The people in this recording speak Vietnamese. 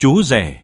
Chú rể.